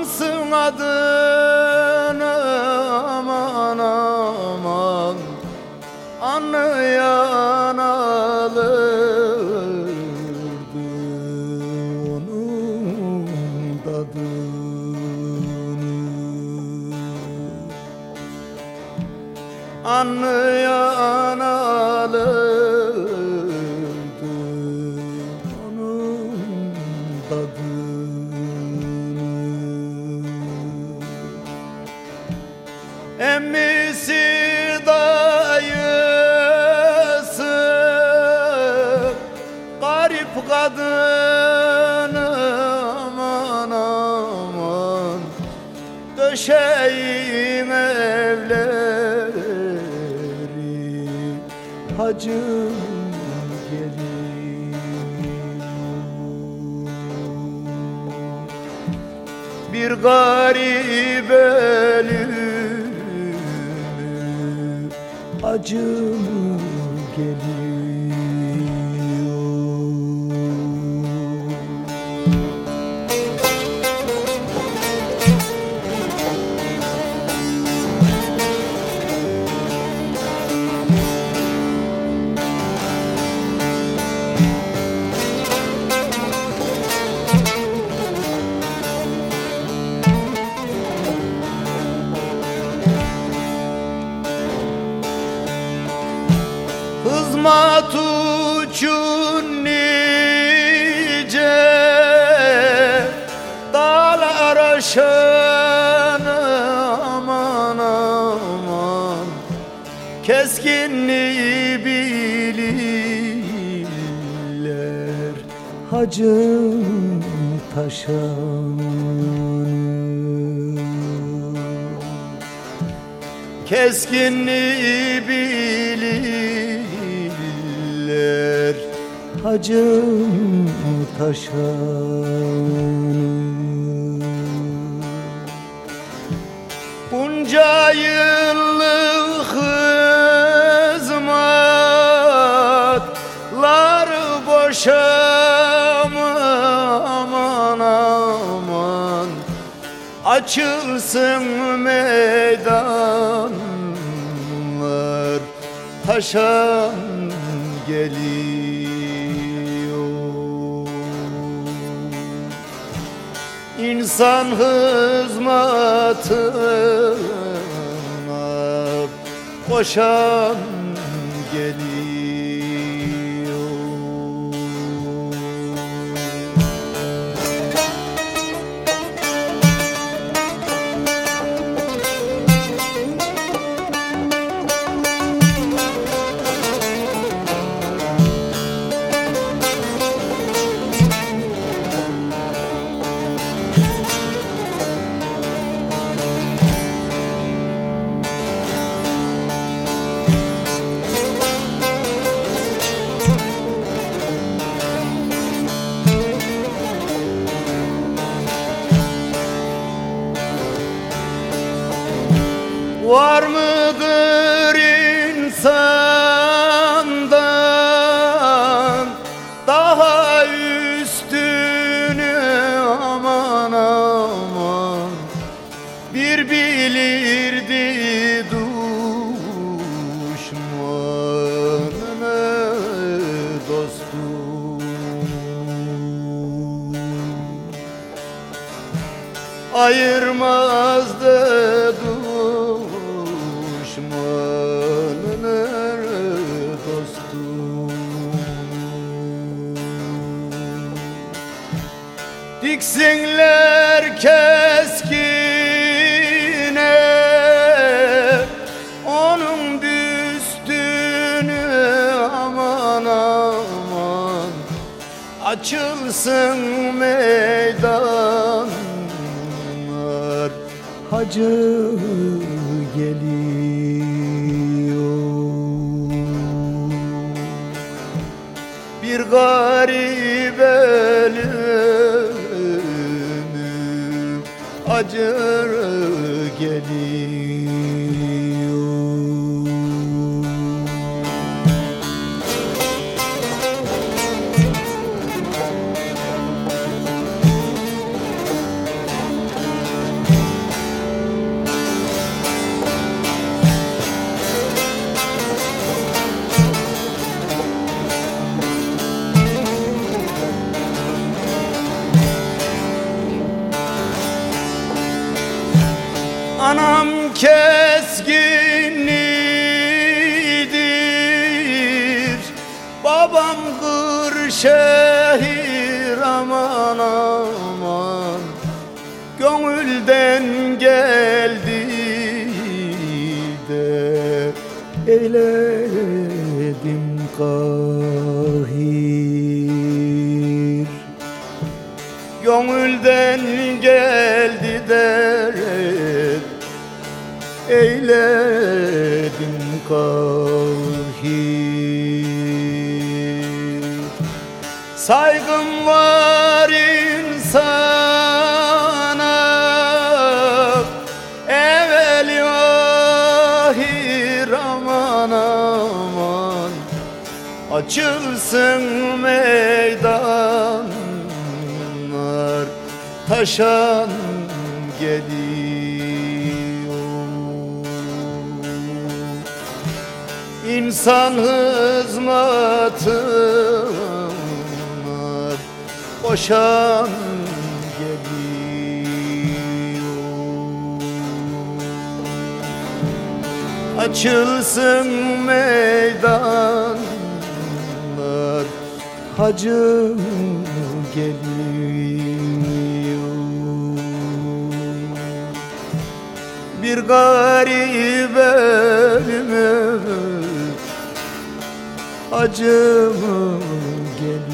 Yansın adın aman aman. Anlayan alırdı onun tadını. Anlayan alırdı Emmisi Garip kadını aman aman. Evleri Hacım Bir garip ölümü Acım geliyor Hızmat uçun nice Dağlar aşanı aman aman. Keskinliği bilirler Hacım taşanı. Keskinliği bilirler Hacım taşanı. Bunca yıllık hizmetler boşa mı Açılsın meydanlar Taşan geliyor. İnsan hizmetine koşan geliyor ayırmazdı düşmanını dostum. Diksinler keskine onun büstünü aman aman. Açılsın meydanlar Hacı geliyor. Bir garip ölümü Acır geliyor Anam keskinidir Babam kır şehir aman aman. Gönülden geldi de eyledim kal. Eyledim kahir Saygım var insana Evveli ahir aman. Aman Açılsın meydanlar Taşan geliyor İnsan hizmetine boşan geliyor. Açılsın meydanlar Hacım geliyor. Bir garip elime Acım geliyor